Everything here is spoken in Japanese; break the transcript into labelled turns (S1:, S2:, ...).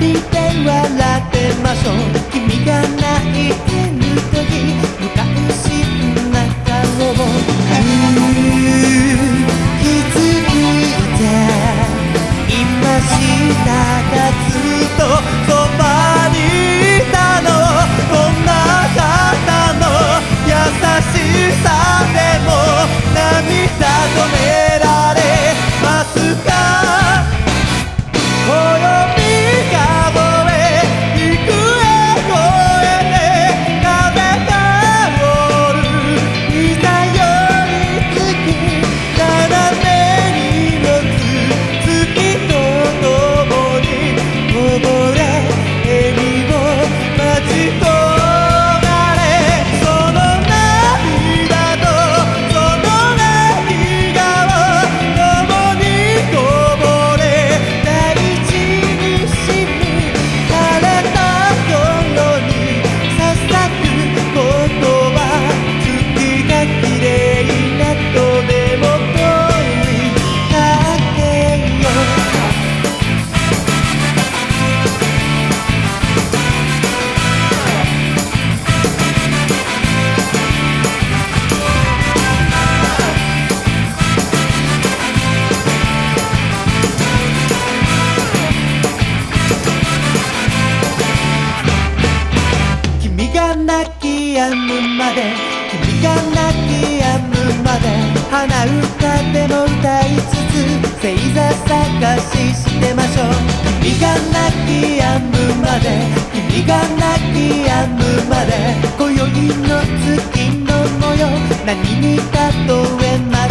S1: りで笑ってましょう。君がないが泣き止むまで鼻歌でも歌いつつ星座探ししてましょう。君が泣き止むまで。君が泣き止むまで。今宵の月の模様。何に例えます？